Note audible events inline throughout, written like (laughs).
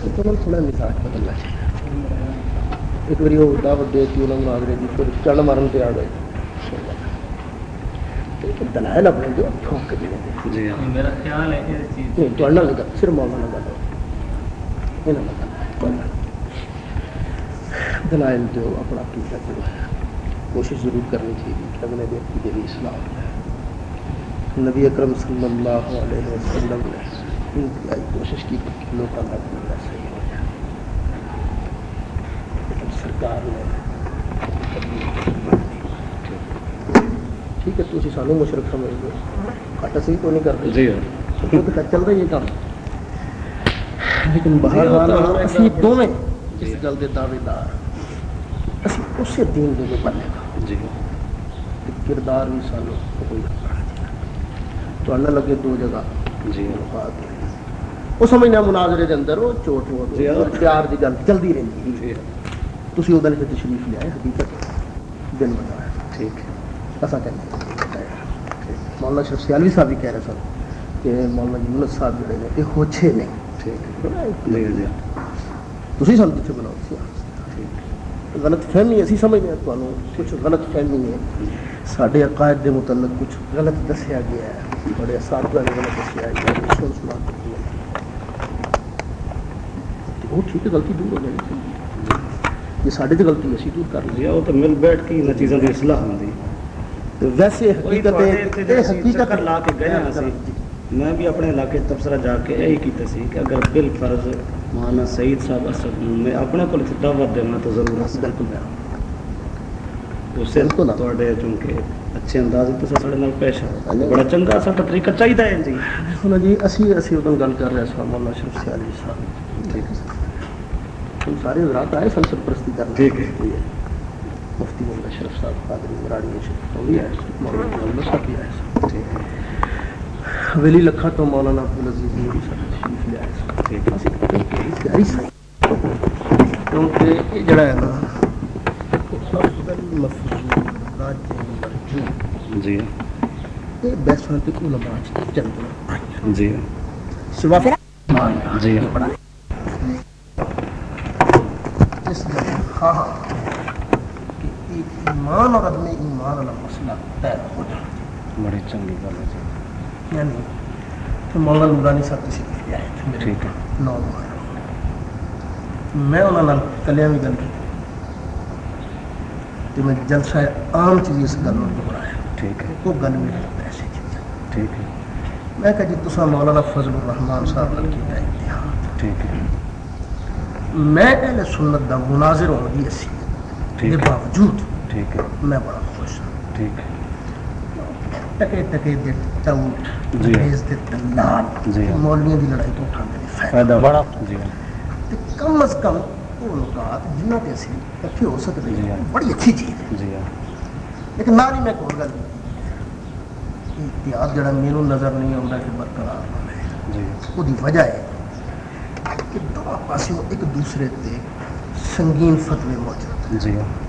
تو تھوڑا مزاج بدلنا چاہیے ایک باری وہ دعوت انہوں نے جی پھر چڑھ مارن پہ آ گئے۔ دلائل اپنے جو ٹھوک کے دینے دے۔ جی میرا خیال ہے نہیں لگا صرف مولانا لگا یہ نہ لگا۔ دلائل جو اپنا جو ہے کوشش ضرور کرنی چاہیے کہ اگلے ویکتی کے بھی اصلاح ہو جائے۔ نبی اکرم صلی اللہ علیہ وسلم نے انتہائی کوشش کی کہ لوگوں کا عقیدہ صحیح ہو جائے۔ لیکن سرکار نے ٹھیک ہے تو اسی سانو مشرق سمجھ لو گھٹ اسی تو نہیں کرتے جی وہ تو چل رہی ہے کام۔ لیکن باہر اسی دونوں اس گل کے دعوے دار اسی اسی دین دے بننے کا جی تے کردار بھی سانو کوئی تو اللہ لگے دو جگہ۔ جی ملاقات ہوئی۔ وہ سمجھنا مناظرے دے اندر وہ چوٹ ہو جی ہاں۔ پیار دی گل چلدی رہندی جی تسی وہ دن سے تشریف لے آئے حقیقت دن بنایا ٹھیک۔ ہے ایسا مولانا شرف سیالوی صاحب بھی کہہ رہے سن کہ مولانا یونس صاحب جڑے نے یہ ہوچے نے۔ ٹھیک۔ ہے تسی سن کتنے بناؤ۔ غلط فہمی اسی سمجھنے تمہیں کچھ غلط فہمی ہے۔ سارے عقائد کے متعلق کچھ غلط دسیا گیا ہے۔ بڑے اساتذہ نے غلط دسیا ہے۔ سن سنا۔ وہ ہے غلطی دور ہو چاہیے یہ سارے تو غلطی اسی دور کر جی لیا وہ تو مل بیٹھ کے ان چیزوں کی اصلاح ہوندی۔ ویسے حقیقت حقیقت لا کے گئے ہاں اسی۔ میں بھی اپنے علاقے تبصرہ جا کے یہی کیتا سی کہ اگر بال فرض مولانا سعید صاحب اسد میں اپنے کو دعوت دینا تو ضرور ہے بالکل اس سے۔ تواڈے چونکہ اچھے انداز تو ساڈے نال پیش ہے۔ بڑا چنگا سا طریقہ چاہیدا ہے جی۔ دیکھو جی اسی اسی ادھر گل کر رہے سن مولانا شرف سیالوی صاحب۔ ٹھیک ہے۔ سارے حضرات آئے سن سرپرستی کرنے ٹھیک ہے۔ مفتی مولانا شرف صاحب قادری مراڑی میں شریف بھی آئے مولانا محمد صاحب بھی آئے۔ ٹھیک ہے۔ حویلی لکھا تو مولانا عبدالعزیز نوری صاحب تشریف لے آئے۔ ٹھیک کیونکہ یہ جڑا ہے نا مفضول جی۔ یہ بیسن کے علماء چند جی۔ سوا جی۔ اس میں ہاں ہاں۔ کہ ایک ایمان اور عدم ایمان والا مسئلہ طے ہو جائے۔ بڑی چنگی گل ہے جی۔ یعنی تو مولانا نورانی صاحب تشریف لے آئے تھے میرے ٹھیک ہے۔ نو میں انہوں نے کلیاں بھی گل کی۔ کہ میں جلسہ عام چیز اس گل میں دہرایا ٹھیک ہے۔ وہ گل میرے پیسے چیز۔ ٹھیک ہے۔ میں کہا جی تصا مولانا فضل الرحمان صاحب کیا اتحاد ٹھیک ہے۔ میں اہل سنت دا مناظر ہونے ٹھیک کے ہے باوجود ٹھیک ہے۔ میں بڑا خوش ہوں۔ ٹھیک ہے۔ ٹکے ٹکے دے ٹاؤ جی۔ ہاں۔ انگریز دے دلال جی۔ مولویوں دی لڑائی تو اٹھا دے فائدہ بڑا۔ جی۔ تے کم از کم وہ نکات جنہ تے اسی اکٹھے ہو سکتے جی ہیں ہاں۔ بڑی اچھی چیز ہے۔ جی۔ ہاں لیکن نہ میں کوئی گل اتحاد جڑا میرے نظر نہیں آتا کہ برقرار جی۔ وہ وجہ ہے۔ دوسرے تے سنگین فتوے موجود جی۔ ہاں ہیں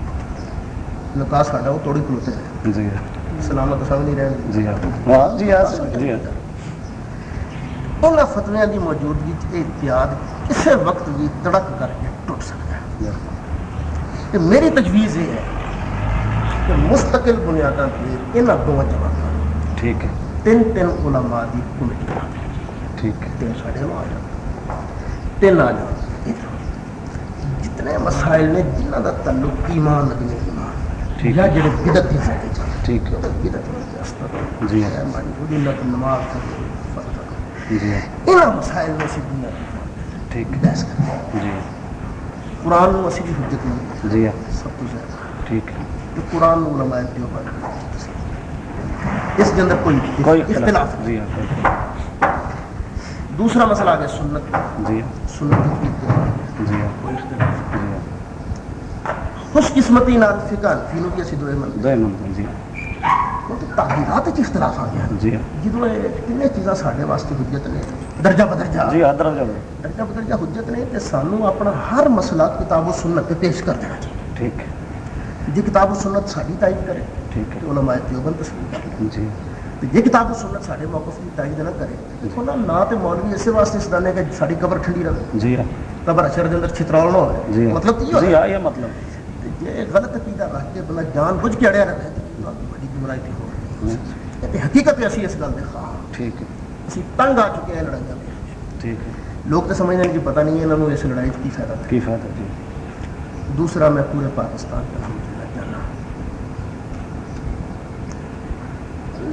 نکاح ساڈا وہ توڑی کھلوتے ہیں۔ جی۔ ہاں سلامت سمجھ نہیں رہے۔ جی ہاں۔ ہاں جی ہاں جی ہاں۔ انہاں فتویاں دی موجودگی چ یہ اتحاد کسی وقت بھی تڑک کر کے ٹوٹ سکتا ہے۔ کہ میری تجویز یہ ہے کہ مستقل بنیادوں پہ انہاں دونوں جواب ٹھیک ہے۔ تین تین علماء دی کمیٹی ٹھیک ہے۔ نو آ جان تین آ ادھر جتنے مسائل نے جنہ دا تعلق ایمان یا جڑے ٹھیک ہے۔ استغفر جی۔ نماز جی۔ انہاں مسائل میں سے دنیا ٹھیک۔ ہے بحث کرتے ہیں۔ جی۔ قرآن میں اسی کی حجت نہیں۔ جی۔ سب تو زیادہ ٹھیک ہے۔ کہ قرآن میں علماء دیوبند اس کے اندر کوئی اختلاف۔ جی ہاں۔ دوسرا مسئلہ آ گیا سنت۔ جی۔ سنت کی جی۔ کوئی اختلاف جی۔ خوش قسمتی نال فقہ فینو کی اسی دوئے من دو نمبر جی۔ تعبیرات وچ اختلاف آ گیا۔ جی۔ جدو یہ تین چیزاں سارے واسطے حجت نے درجہ بدرجہ۔ جی ہاں درجہ درجہ بدرجہ حجت نے تے سانو اپنا ہر مسئلہ کتاب و سنت پہ پیش کر دینا چاہیے۔ ٹھیک۔ جی کتاب و سنت ساری تائید کرے ٹھیک ہے۔ علماء دیوبند تسلیم کر لیں جی۔ تو یہ کتاب و سنت سارے موقف کی تائید نہ کرے۔ دیکھو نا نہ تو مولوی اسے واسطے اس ڈالے کہ ساری قبر ٹھنڈی رہے۔ جی ہاں۔ قبر اچھر کے اندر چھترول نہ ہو جی ہاں۔ مطلب جی ہاں، تو یہ مطلب۔ یہ غلط عقیدہ رکھ کے بلا جان بوجھ کے اڑیا رہے بڑی گمراہی تھی۔ ہاں۔ ہو رہی حقیقت اسی اس گل دے خواہ ٹھیک ہے۔ اسی تنگ آ چکے ہیں لڑائیاں۔ ٹھیک ہے۔ لوگ تو سمجھ رہے پتہ نہیں ہے انہوں نے اس لڑائی کی فائدہ۔ کی فائدہ؟ جی۔ دوسرا میں پورے پاکستان کا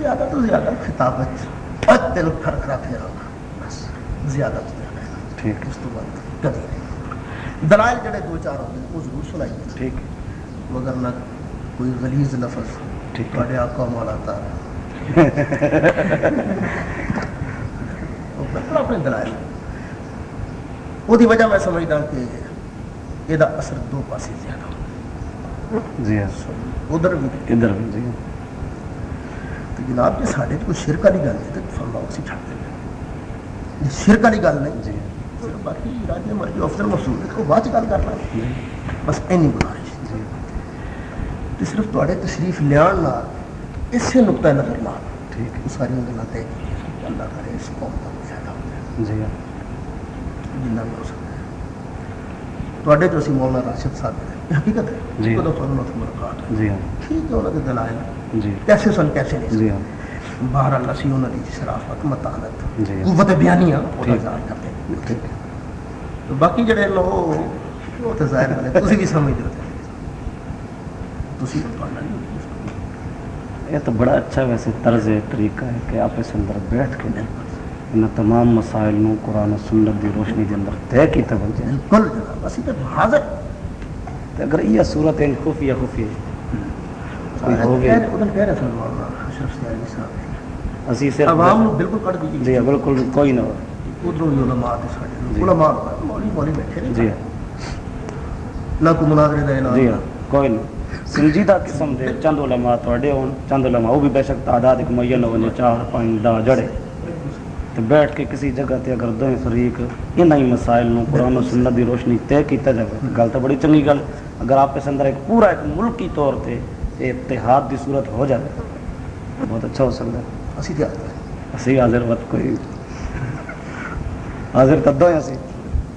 زیادہ تو زیادہ خطابت اور دل کھر کھرا پھیرا بس زیادہ تو زیادہ ٹھیک۔ اس تو بعد کبھی نہیں۔ دلائل جڑے دو چار ہوتے ہیں وہ ضرور سنائیے ٹھیک۔ مگر نہ کوئی غلیظ لفظ ٹھیک۔ ہے تھوڑے آقا مولا تا اپنے دلائل۔ وہ وجہ میں سمجھتا کہ یہ اثر دو پاسے زیادہ جی ہاں۔ ادھر بھی۔ ادھر بھی جی تو جناب جی سارے کوئی شرک والی گل ہے تو فرماؤ اسی چھڈ دیں شرک والی گل نہیں۔ جی۔ باقی راجے مرضی افسر مسئول ہے تو بعد گل کرنا۔ جی۔ بس اینی گزارش۔ جی۔ تو صرف تے تشریف لیان نال اسے نقطۂ نظر نال ٹھیک۔ ہے ساری گلیں طے کی اللہ کرے اس قوم کا کوئی فائدہ ہو جی۔ جنہ بھی ہو سکتا ہے۔ تو اسی مولانا راشد صاحب حقیقت ہے۔ جی۔ ملاقات ہے۔ جی۔ ہاں ٹھیک ہے انہوں کے دلائل۔ جی۔ کیسے سن کیسے نہیں سن؟ جی باہر اللہ سی انہوں کی شرافت متانت قوت بیانیاں۔ وہ ظاہر کرتے تو باقی جڑے لو وہ تو ظاہر کرے تسی بھی سمجھ دو تسی تو پڑھنا نہیں یہ تو بڑا اچھا ویسے طرز طریقہ ہے کہ آپ اس اندر بیٹھ کے ان تمام مسائل نو قرآن و سنت دی روشنی دے اندر طے بن جائے بالکل جناب اسی تے حاضر اگر یہ صورت ہے خفیہ خفیہ کوئی ہو گئی ادھر کہہ رہے سن مولانا اشرف سیالی صاحب اسی صرف عوام نو بالکل کٹ دیجیے جی بالکل کوئی نہ ہو۔ ادھروں بھی علماء تے ساڈے۔ علماء مولوی مولوی بیٹھے نے جی نہ کو مناظرے دا اعلان جی کوئی نہیں سنجیدہ قسم دے چند علماء تواڈے ہون چند علماء وہ بھی بے شک تعداد ایک معین ہو ونجے چار پانچ دا جڑے۔ تے بیٹھ کے کسی جگہ تے اگر دویں فریق مسائل نو قرآن و سنت دی روشنی طے کیتا جاوے تے گل تو بڑی چنگی گل۔ اگر آپ اس اندر ایک پورا ایک ملکی طور تے صورت ہو جائے بہت اچھا ہو سکتا ہے۔ اسی تے حاضر ہیں اسی حاضر وقت کوئی حاضر تدو ہیں اسی۔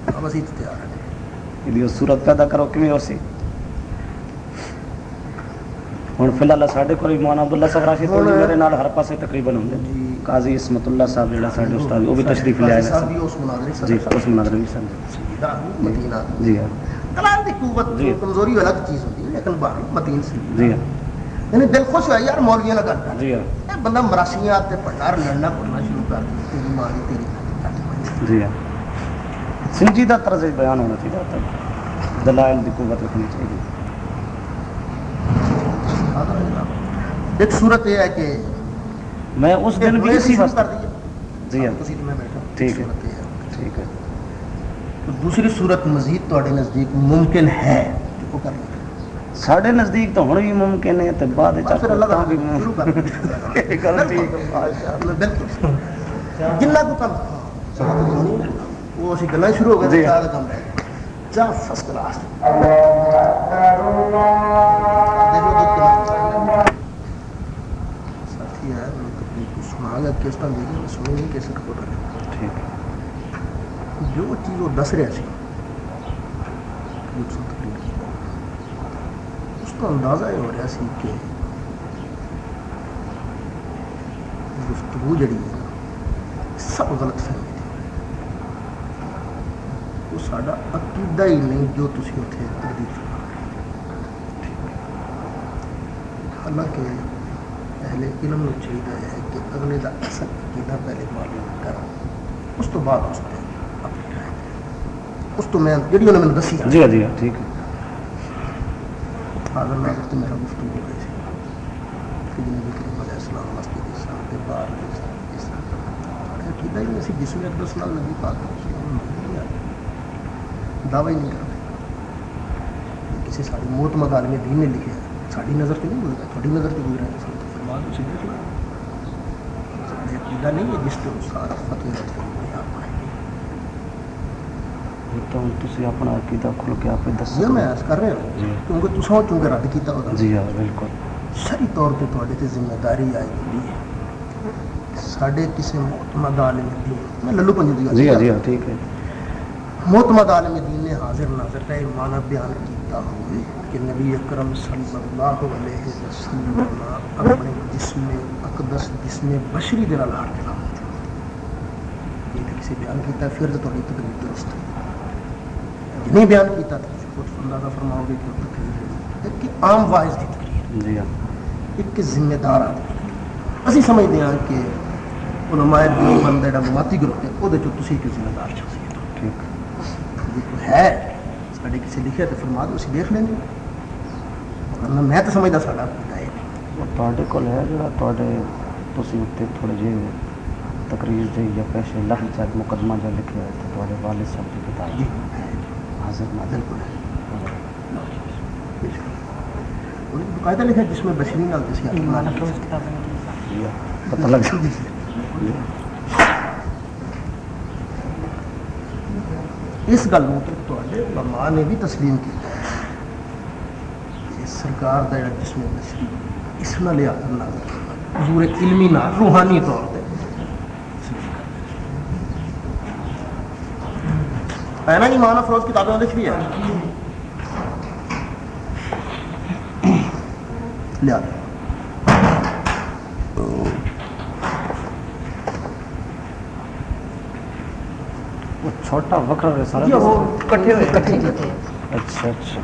اب اسی تے تیار ہیں۔ یہ صورت پیدا کرو کمی ہو سی ہوں فی الحال سارے کو مولانا عبداللہ صاحب راشد میرے نال ہر پاسے تقریباً ہوں جی۔ قاضی اسمت اللہ صاحب جڑا سارے استاد وہ بھی تشریف لے آئے جی اس مناظر بھی مدینہ۔ جی ہاں۔ جی۔ کمزوری الگ چیز ہوتی ہے۔ لیکن باہر متین سی جی ہاں۔ یعنی دل خوش ہوا یار مولویاں لگا جی ہاں۔ بندہ مراسیاں تے پڑھنا لڑنا پڑھنا شروع کر دی تیری ماں دی تیری جی ہاں۔ سنجیدہ طرز بیان ہونا چاہیے دلائل دی قوت رکھنی چاہیے۔ ایک صورت یہ ہے کہ میں اس دن بھی اسی واسطے۔ جی ہاں۔ تسی تے میں بیٹھا ٹھیک ہے۔ ٹھیک ہے۔ دوسری صورت مزید تواڈے نزدیک ممکن ہے۔ وہ کر لیں ساڈے نزدیک تو ہن بھی ممکن ہے تے بعد وچ پھر اللہ بھی (laughs) گل ٹھیک بالکل۔ جنہ کو کم۔ وہ اسی گلاں شروع ہو جی۔ گئے چاہ کم رہ گئے جا فرسٹ کلاس دیکھو تو کتنا ساتھی ہے میں تو اپنی کو سنا گا کس طرح دیکھیں سنو نہیں کیسے رپورٹ رہے ٹھیک۔ ہے جو چیز وہ دس سی جو اس نے تقریر کی اس کا اندازہ یہ ہو رہا سی کہ گفتگو جڑی ہے، سب غلط فہمی تھی۔ وہ ساڈا عقیدہ ہی نہیں جو تسی اتنے تقدیر فرما حالانکہ اہل علم نو چاہیے ہے کہ اگلے کا اصل عقیدہ پہلے معلوم کرا اس تو بعد اس پہ اپنی رائے اس تو میں انہوں نے میں دسی۔ جی ہاں، جی ہاں، ٹھیک ہے۔ حاضر ناظر تو میرا گفتگو ہو گئی سی کہ جنہیں کریم علیہ السلام مسجد اس طرح کے باہر عقیدہ ہی نہیں سی جسم اقدس نال نبی پاک علیہ السلام نہیں کرتے۔ کسی ساری معتمد عالم دین نے لکھے ہے ساری نظر تو نہیں گزرا تھوڑی نظر تو گزرا ہے تو فرمان اسے دیکھ لو عقیدہ نہیں ہے جس پہ وہ سارا فتوی رکھتے ہیں آپ آئیں گے یہ عقیدہ کھل کے آپ دسو یہ میں عرض کر رہا ہوں جی کیونکہ تساں چونکہ رد کیتا ہوگا جی ہاں بالکل شری طور پہ تھوڑے تے ذمہ داری آئی ہوئی ہے ساڈے کسی معتمد عالم دین میں للو پنجی جی ہاں جی ہاں ٹھیک ہے محتمد عالم دین نے حاضر ناظر کا یہ معنی بیان کیتا ہوئے کہ نبی اکرم صلی اللہ علیہ وسلم اپنے جسم اقدس جسم بشری دے نال ہار کے یہ تو کسی بیان کیتا پھر تو تھوڑی تقریر درست ہے جنہیں بیان کیتا تھا خود اندازہ فرماؤ گے کہ وہ تقریر ہے کہ عام واعظ کی تقریر جی ہاں ایک ذمہ دار آدمی ਅਸੀਂ ਸਮਝਦੇ ਹਾਂ ਕਿ ਉਲਮਾਏ ਦੀ ਬੰਦਾ ਜਿਹੜਾ ਮਾਤੀ ਗਰੁੱਪ ਹੈ ਉਹਦੇ ਚੋਂ ਤੁਸੀਂ ਇੱਕ ਜ਼ਿੰਮੇਦਾਰ ਸ਼ਖਸੀਅਤ ਹੋ ਠੀਕ ਜੇ ਕੋਈ ਹੈ ਸਾਡੇ ਕਿਸੇ ਲਿਖਿਆ ਤੇ ਫਰਮਾ ਦਿਓ ਅਸੀਂ ਦੇਖ ਲੈਂਦੇ ਹਾਂ ਵਰਨਾ ਮੈਂ ਤਾਂ ਸਮਝਦਾ ਸਾਡਾ ਹੁੰਦਾ ਹੈ ਉਹ ਤੁਹਾਡੇ ਕੋਲ ਹੈ ਜਿਹੜਾ ਤੁਹਾਡੇ ਤੁਸੀਂ ਉੱਤੇ ਥੋੜੇ ਜਿਹੇ ਤਕਰੀਰ ਦੇ ਜਾਂ ਪੈਸੇ ਲੱਖ ਚਾਹ ਮੁਕਦਮਾ ਜਿਹਾ ਲਿਖਿਆ ਹੈ ਤੇ ਤੁਹਾਡੇ ਵਾਲਿਦ ਸਾਹਿਬ ਦੀ ਕਿਤਾਬ حضرت نازل کو نہیں باقاعدہ لکھا جس میں بشرین اور جس کے پتہ لگ اس گل تو ماں نے بھی تسلیم کی۔ سرکار دا جس میں بشری اس نال حضور علمی نال روحانی طور تے۔ ہے نا ایمان افروز کتابیں لکھ لی ہے لیا وہ چھوٹا وکر وہ کٹھے ہوئے۔ کٹھے اچھا اچھا۔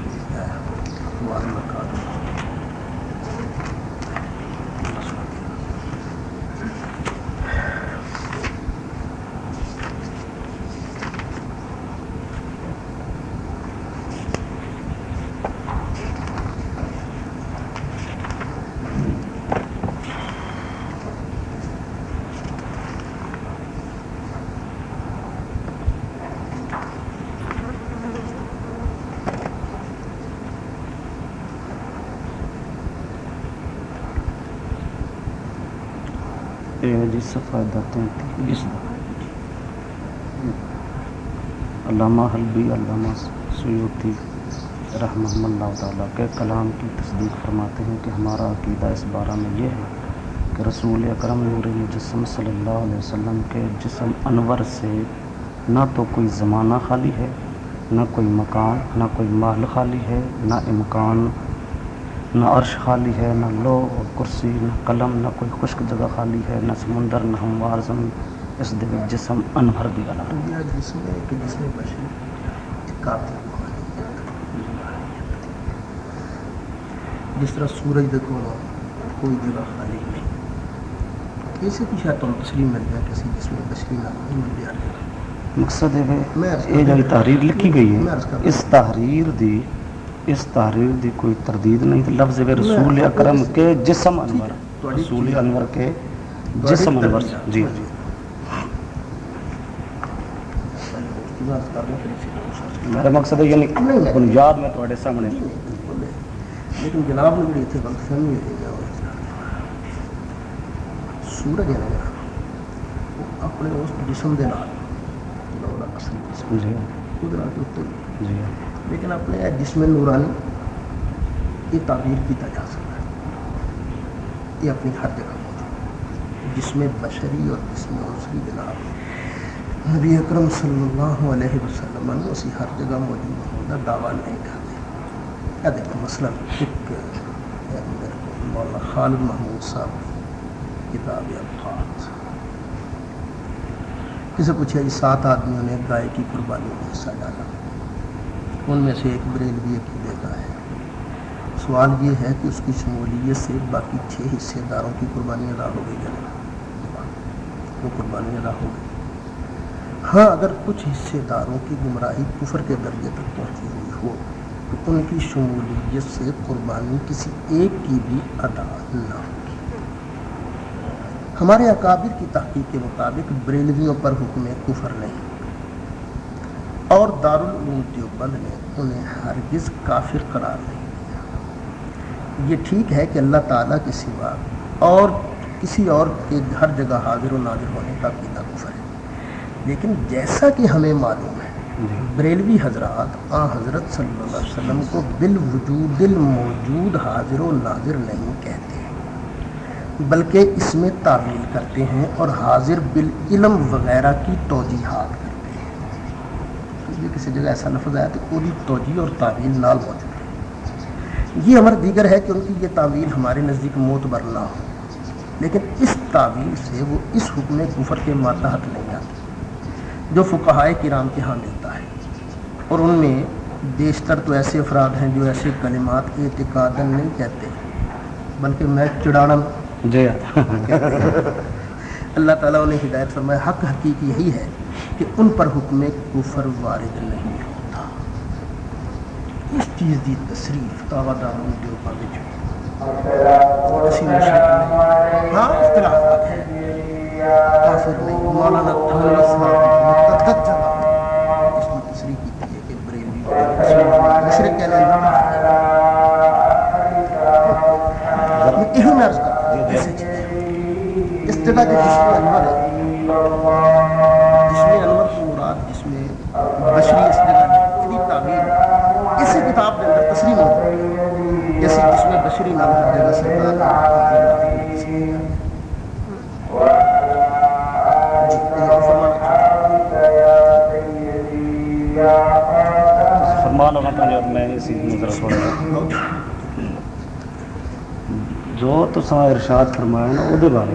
یہ جی صفحہ تینتیس علامہ حلبی، علامہ سیوتی رحمہ اللہ تعالیٰ کے کلام کی تصدیق فرماتے ہیں کہ ہمارا عقیدہ اس بارہ میں یہ ہے کہ رسول اکرم نور جسم صلی اللہ علیہ وسلم کے جسم انور سے نہ تو کوئی زمانہ خالی ہے، نہ کوئی مکان، نہ کوئی محل خالی ہے، نہ امکان نہ عرش خالی ہے نہ لو اور کرسی نہ قلم نہ کوئی خشک جگہ خالی ہے نہ سمندر نہ ہموار زمین اس وچ جسم ہے کہ جس طرح سورج دیکھو کوئی جگہ خالی نہیں۔ اسے بھی شاید تم تسلیم مل گیا کسی جس میں نہیں مل گیا۔ مقصد ہے یہ جڑی تحریر لکھی گئی ہے اس تحریر دی اس تحریر دی کوئی تردید نہیں لفظ رسول اکرم کے جسم انور رسول انور کے جسم انور جی جی۔ میرا مقصد ہے یعنی بنیاد میں تھوڑے سامنے۔ جی، لیکن جناب نے بھی اتنے غلط فہمی ہے سورج ہے اپنے اس جسم دے نال اصل جسم جی۔ وہ دے نال جی۔ لیکن اپنے جسم نورانی یہ تعبیر کیتا جا سکتا ہے۔ یہ اپنی ہر جگہ موجود ہے۔ جسم بشری اور جسم عصری جناب نبی اکرم صلی اللہ علیہ وسلم اسی ہر جگہ موجود ہونے کا دعویٰ نہیں کرتے۔ یہ دیکھو مثلا ایک مولانا خالد محمود صاحب کی کتاب الفاظ کسی پوچھا جی سات آدمیوں نے گائے کی قربانی میں حصہ ڈالا۔ ان میں سے ایک بریلوی عقیدے کا ہے۔ سوال یہ ہے کہ اس کی شمولیت سے باقی چھ حصے داروں کی قربانی ادا ہو گئی یا نہیں؟ وہ قربانی ادا ہو گئی۔ ہاں اگر کچھ حصے داروں کی گمراہی کفر کے درجے تک پہنچی ہوئی ہو، تو ان کی شمولیت سے قربانی کسی ایک کی بھی ادا نہ ہوگی۔ ہمارے اکابر کی تحقیق کے مطابق بریلویوں پر حکم کفر نہیں۔ اور دارالعلوم دیوبند نے انہیں ہرگز کافر قرار نہیں دیا۔ یہ ٹھیک ہے کہ اللہ تعالیٰ کے سوا اور کسی اور کے ہر جگہ حاضر و ناظر ہونے کا عقیدہ کفر ہے۔ لیکن جیسا کہ ہمیں معلوم ہے جی۔ بریلوی حضرات آ حضرت صلی اللہ علیہ وسلم کو بالوجود الموجود حاضر و ناظر نہیں کہتے بلکہ اس میں تعویل کرتے ہیں اور حاضر بالعلم وغیرہ کی توجیحات۔ ہے کسی جگہ ایسا لفظ آیا تو بھی توجہ اور تعویل نال موجود ہے۔ یہ امر دیگر ہے کہ ان کی یہ تعویل ہمارے نزدیک معتبر نہ ہو۔ لیکن اس تعویل سے وہ اس حکم کفر کے ماتحت نہیں آتے جو فقہائے کرام کے ہاں ملتا ہے۔ اور ان میں بیشتر تو ایسے افراد ہیں جو ایسے کلمات اعتقاد نہیں کہتے بلکہ میں چڑانا جی۔ اللہ تعالیٰ نے ہدایت فرمایا حق حقیقی یہی ہے۔ کہ ان پر حکم کفر وارد نہیں ہوتا۔ اس چیز دی تصریف تاوا دارون دیوبند ہاں اختلافات ہیں کافر نہیں، مولانا تھانوی صاحب جگہ اس کی تصریح کی کہ بریلوی میں میں عرض کرتا ہوں اس کے جسم انور ہے جسم انور کی مراد جس میں بشری اس جگہ کی تعبیر اسی بشری مذہب جیسے جس میں بشری نام ہے فرمان میں اسی ذرا تھوڑا جو تساں ارشاد فرمایا نا وہ بارے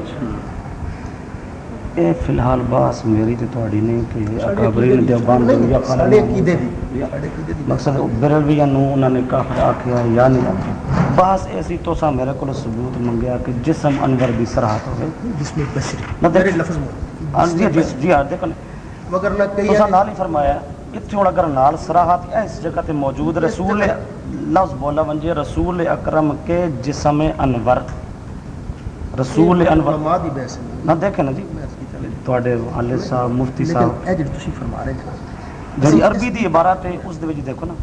یہ فی الحال باس میری تو تھوڑی نہیں کہ مقصد بریلوی انہوں نے کافر آکھیا ہے یا نہیں آکھیا بعض ایسی تو سا میرے کو ثبوت منگیا کہ جسم انور بھی سرات ہوئے۔ جسم بسری مطلب میرے لفظ مولا ہاں جی جی جی ہاں، آج دیکھنے مگر نہ کہی ہے تو سا نال ہی فرمایا ہے اتھوں اگر نال سرات ایس جگہ تے موجود رسول لفظ بولا ونجے رسول اکرم کے جسم انور۔ رسول انور۔ نہ دیکھیں نا جی۔ تو آڈے والے صاحب مفتی صاحب۔ ایجڈ تشریف فرما رہے ہیں جڑی عربی دی عبارت ہے اس دے وچ دیکھو نا۔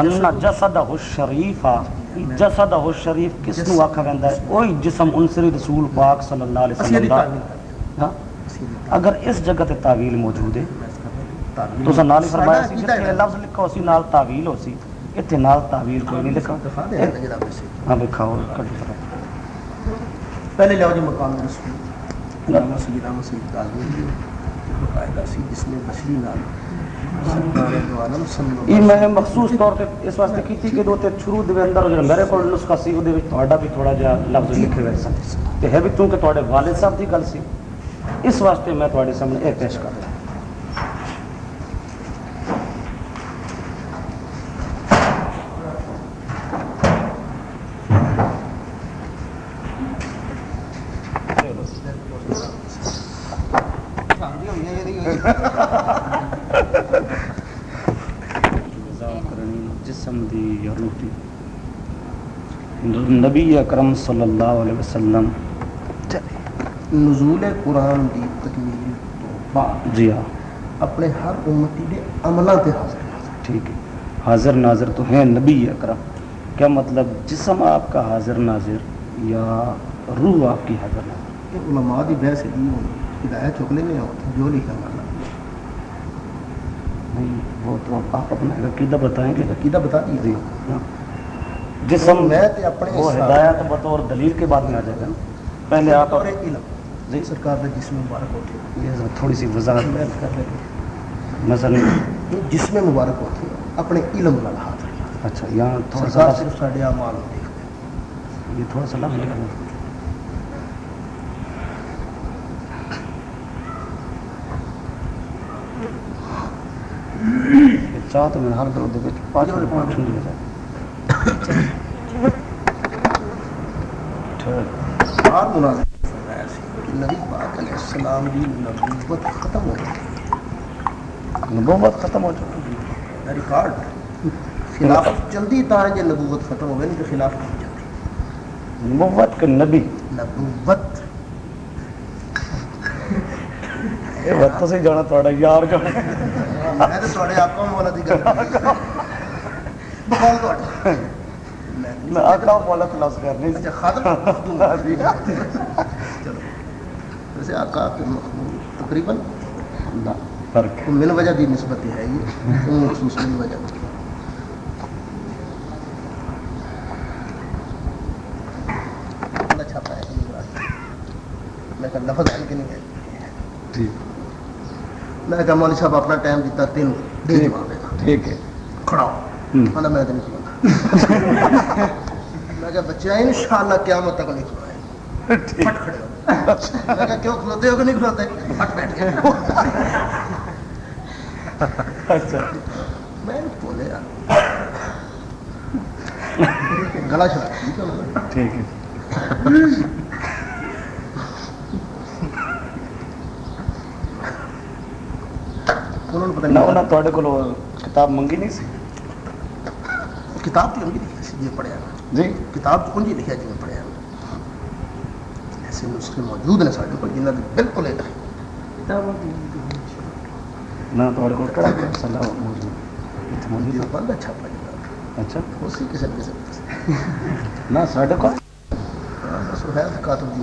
ان جسدہ الشریف جسدہ الشریف کس نو آکھا ویندا ہے؟ اوہی جسم انصری رسول پاک صلی اللہ علیہ وسلم دا۔ ہاں؟ اگر اس جگہ تے تعویل موجود ہے تو سن نال فرمایا سی جتھے لفظ لکھو سی نال تعویل ہو سی۔ ایتھے نال تعویل کوئی نہیں لکھا۔ ہاں بکھاؤ کٹ پہلے لو جی مقام رسول اللہ سیدنا مسجد تعظیم جو باقاعدہ سی جس میں بشری نال۔ میں مخصوص طور پہ اس واسطے کی شروع میرے کو نسخہ سے تھوڑا جا لفظ لکھے رہے چونکہ والد صاحب کی گل سا میں سامنے یہ پیش کر رہا ہوں۔ نبی اکرم صلی اللہ علیہ وسلم نزول قرآن دی تکمیل تو بعد جی ہاں۔ اپنے ہر امتی دے عملاں تے حاضر ناظر ٹھیک ہے۔ حاضر ناظر تو ہیں نبی اکرم۔ کیا مطلب جسم آپ کا حاضر ناظر یا روح آپ کی حاضر ناظر؟ کہ علماء دی بحث دی ہدایت چک لینے ہوتی جو لکھا مانا نہیں وہ تو آپ اپنا عقیدہ بتائیں گے۔ عقیدہ بتا دیجیے ہاں۔ جسم میں تے اپنے وہ ہدایت بطور دلیل کے بعد میں آ جائے گا پہلے آپ اور علم جی۔ سرکار دے جسم مبارک ہوتے ہیں۔ تھوڑی سی وضاحت۔ مثلا جسم مبارک ہوتے ہیں اپنے علم نال ناظر اچھا یہاں تھوڑا سا صرف ساڈے اعمال دیکھتے یہ تھوڑا سا لفظ۔ لکھنا چاہ تو میں ہر وچ پانچ پانچ اور مناظر فرمایا کہ نبی پاک علیہ السلام دی نبوت ختم ہو گئی نبوت ختم ہو چکی ریکارڈ خلافت جلدی تاں جے نبوت ختم ہو گئی نہیں تو خلافت نہیں جلدی۔ نبوت کے نبی۔ نبوت۔ یہ بات تو صحیح جانا تھوڑا یار جو میں تو تھوڑے آقا مولا دی گل بقول والا خلاص اچھا، خادم (laughs) ویسے آقا کے فرق۔ من وجہ دی نسبت ہے یہ۔ مخصوص من وجہ۔ میں صاحب اپنا ٹائم دیتا تین۔ ٹھیک ہے۔ کھڑا میں نے میں کہا بچے کیوں کھلوتے ہو کہ نہیں کھلوتے؟ بیٹھ گئے۔ اچھا۔ میں بولے گلا ٹھیک ہے۔ انہوں نے پتہ نہیں کتاب منگی نہیں سی؟ کتاب تو ان لکھا جی میں پڑھے ہیں۔ جی۔ کتاب تو کی لکھا جی میں پڑھے ہیں۔ ایسے نسخے موجود ہیں ساڑھے پر جنہاں بالکل ایک نہ تو اچھا ہاں، ہے؟ کاتب دی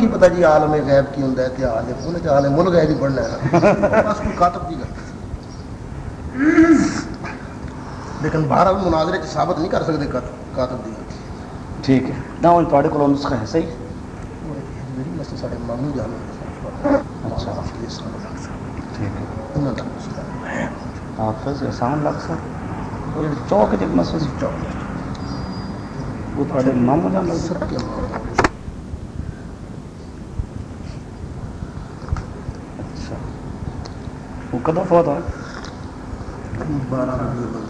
کی پتا جی عالم غیب کی ہوندا ہے تے عالم انہاں عالم مل غیب پڑھنا ہے۔ (laughs) بس کوئی کاتب دی گل۔ لیکن بہرحال مناظرے کی ثابت نہیں کر سکتے کاتب دی۔ ٹھیک ہے۔ نہ تو کو نسخہ ہے صحیح؟ لگ سر بارہ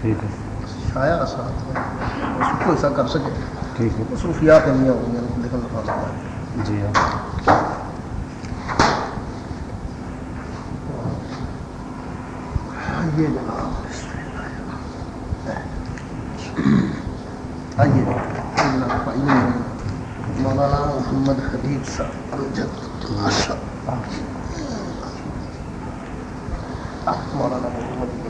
ٹھیک ہے۔ شایا آسان ایسا کر سکے۔ ٹھیک ہے۔ مصروفیات نہیں ہوں گی لیکن لفاظ جی ہاں۔ مولانا محمد حبیب صاحب ہاں۔ مولانا محمد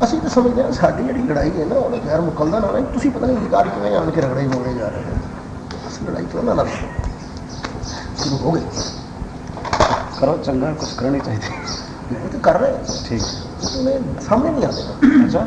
اسی تو سمجھتے ہیں ساری جی لڑائی ہے نا غیر نہ تھی نہیں آن کے رگڑے جا رہے ہیں لڑائی کیوں نہ لڑ شروع ہو گئی کرو چنگا کچھ کرنی چاہیے تو کر رہے ہیں ٹھیک سامنے نہیں آتے اچھا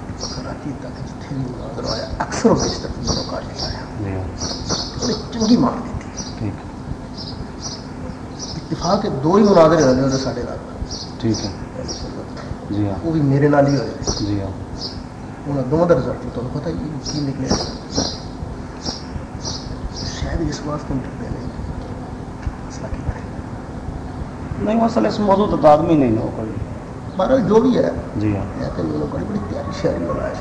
کراچی تک دلوایا اکثر و بیشتر بلوکا چلایا اور چنگی مار دیتی اتفاق کے دو ہی مناظر ہوئے ہوتے سارے ٹھیک ہے جی ہاں وہ بھی میرے نال ہی ہوئے جی ہاں انہوں دونوں کا رزلٹ تو پتا ہی کی نکلے شاید اس واسطے نکلتے نہیں مسئلہ کیا ہے نہیں مسئلہ اس موضوع تداد میں نہیں ہو کوئی جی۔ بہرحال جو بھی ہے۔ جی ہاں۔ یہ لوگ بڑی بڑی پیاری شاعری والا ہے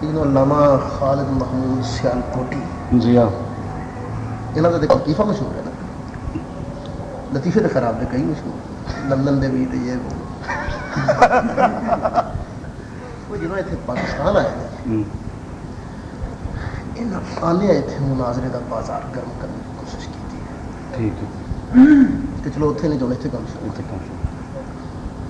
تین علامہ خالد محمود سیال کوٹی جی ہاں۔ انہوں کا دیکھ لطیفہ مشہور ہے نا۔ لطیفے تو خراب نے کئی مشہور۔ لندن دے بھی تو یہ وہ۔ (laughs) جنہوں نے پاکستان آئے ہیں آلیا اتنے مناظرے کا بازار گرم کرنے کی کوشش کی ٹھیک ہے۔ کہ چلو اتنے نہیں چلو اتنے کام شروع۔ کام شروع۔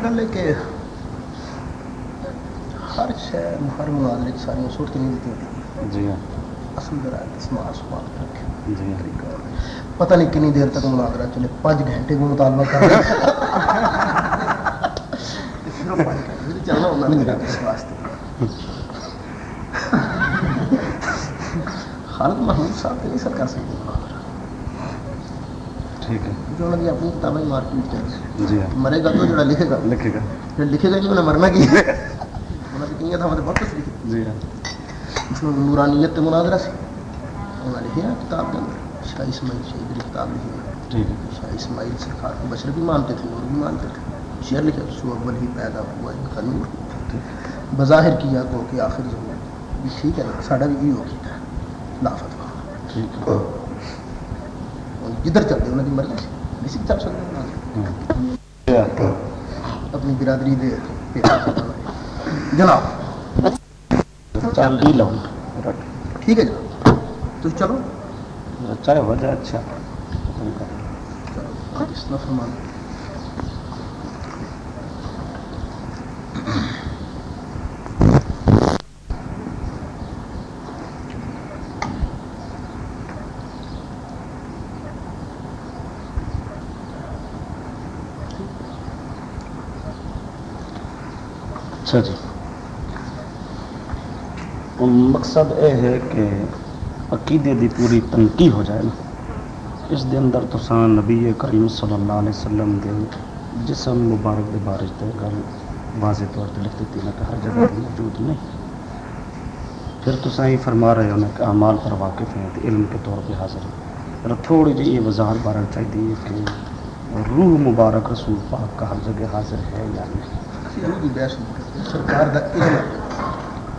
گل ہے کہ ہر شہر ہر مناظرے کی ساری صورت نہیں دیتی ہوتی جی ہاں اصل ذرا سماج سوال رکھے جی ہاں پتہ نہیں کنی دیر تک مناظرہ چلے پانچ گھنٹے کو مطالبہ کر رہے ہیں۔ چلنا ہونا اس واسطے خالد محمود صاحب تو نہیں سر کر سکتے مناظرہ ٹھیک ہے۔ جو انہوں نے اپنی کتابیں مارکیٹ چل جی ہاں۔ مرے گا تو جڑا لکھے گا۔ لکھے گا۔ جو لکھے گا نہیں انہیں مرنا کی ہے انہوں نے کہیں تھا ہمارے بہت کچھ لکھے جی ہاں۔ اس میں نورانیت تے مناظرہ سے انہوں نے لکھی ہے کتاب کے اندر۔ شاہ اسماعیل شہید کی کتاب لکھی ہے۔ ٹھیک ہے۔ شاہ اسماعیل سرکار کو بشر بھی مانتے تھے نور بھی مانتے تھے۔ شعر لکھے سو اول ہی پیدا ہوا ان کا نور۔ ٹھیک۔ بظاہر کیا کو کہ آخر ضرور ٹھیک ہے نا بھی ہو ہے۔ جدھر چلتے انہوں کی مرضی کسی چل سکتے ہاں۔ اپنی برادری دے۔ جناب۔ ٹھیک ہے جناب۔ تو چلو۔ چاہے ہو جائے اچھا۔ چلو فرمان اچھا جی مقصد یہ ہے کہ عقیدے دی پوری تنقید ہو جائے نا۔ اس دے اندر تسان نبی کریم صلی اللہ علیہ وسلم دے جسم مبارک دے بارے تے گل واضح طور پہ لکھ دیتی نا کہ ہر جگہ موجود نہیں۔ پھر تو ہی فرما رہے ہو کہ اعمال پر واقف ہیں تو علم کے طور پہ حاضر ہیں۔ تھوڑی جی یہ وضاحت بارہ چاہیے کہ روح مبارک رسول پاک کا ہر جگہ حاضر ہے یا نہیں۔ سرکار دا علم۔ ہے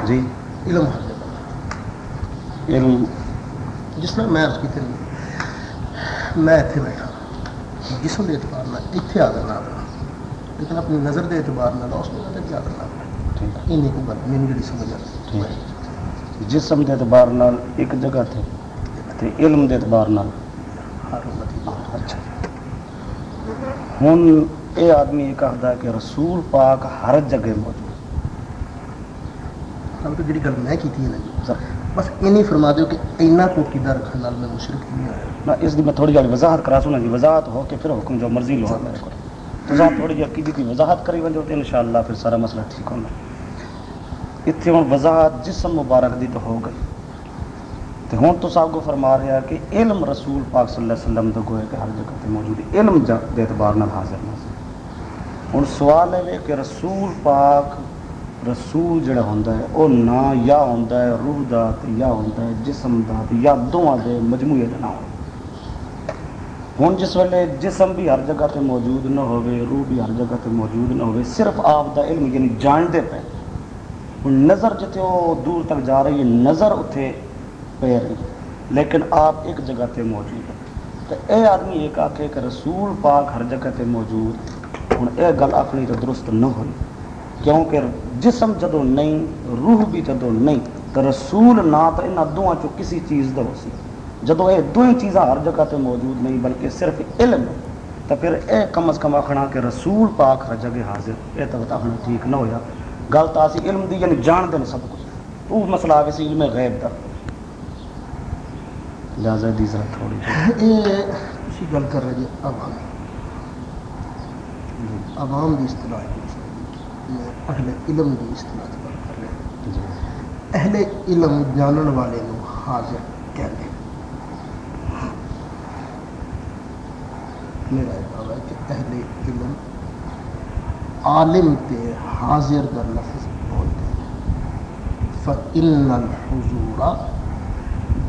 جی۔ علم. جگہ علم. جس طرح میں اس کی تھی میں اتنے بیٹھا. جسم کے اعتبار نہ اتنے نہ آدر لیکن اپنی نظر کے اعتبار نہ اس نہ آدر ٹھیک ہے. این کو گل میری جڑی سمجھ ٹھیک جسم کے اعتبار نال ایک جگہ تھے تے علم کے اعتبار نال. اچھا. ہوں یہ آدمی یہ کہتا ہے کہ رسول پاک ہر جگہ موجود کل تو جڑی گل میں کی نا جی بس اینی فرما دیو کہ اینا کو کدھر رکھنے نال میں مشرک نہیں آیا نہ اس دی میں تھوڑی جی وضاحت کرا سوں نا جی وضاحت ہو کے پھر حکم جو مرضی لو میرے کو تو ذرا تھوڑی جی عقیدے کی وضاحت کری ونجو تو انشاءاللہ پھر سارا مسئلہ ٹھیک ہونا اتنے ہوں وضاحت جسم مبارک دی تو ہو گئی تو ہوں تو صاحب کو فرما رہا کہ علم رسول پاک صلی اللہ علیہ وسلم تو گوئے کہ ہر جگہ تے موجود ہے علم دے اعتبار نال حاضر نہ ہوں سوال ہے کہ رسول پاک رسول جڑا ہوندا ہے وہ نہ یا ہوندا ہے، روح دا تے یا ہوندا ہے، جسم دا تے یا دونوں دے مجموعے دا نام۔ ہوں جس ویلے جسم بھی ہر جگہ تے موجود نہ ہوئے روح بھی ہر جگہ تے موجود نہ ہوئے صرف آپ دا علم یعنی جانتے پہ ہوں نظر جتے وہ دور تک جا رہی ہے، نظر اتنے پہ رہی لیکن آپ ایک جگہ تے موجود ہیں۔ تو اے آدمی ایک آکھے کہ رسول پاک ہر جگہ تے موجود ہوں اے گل اپنی تو درست نہ ہوئی، کیونکہ جسم جدو نہیں، روح بھی جدو نہیں تو رسول نہ تو انہاں دونوں چو کسی چیز دا ہو سی جدو یہ دو چیزاں ہر جگہ تے موجود نہیں، بلکہ صرف علم۔ تو پھر اے کم از کم آخنا کہ رسول پاک ہر جگہ حاضر۔ یہ تو آخنا ٹھیک نہ ہویا۔ گل تو اسی علم دی یعنی جان دین سب کچھ۔ وہ مسئلہ آ سی علم غیب دا۔ لہذا دی ذرا تھوڑی جی۔ یہ گل کر رہے جی عوام۔ عوام کی اصطلاح کی ہے اہل علم کی اصطلاح کی گل کر رہے جی اہل علم جانن والے نو حاضر کہتے ہیں۔ میرا یہ دعویٰ ہے کہ اہل علم عالم تے حاضر کا لفظ بولتے ہیں۔ فَإِنَّ الْحُضُورَ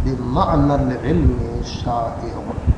بِمَعْنَى الْعِلْمِ شَائِعٌ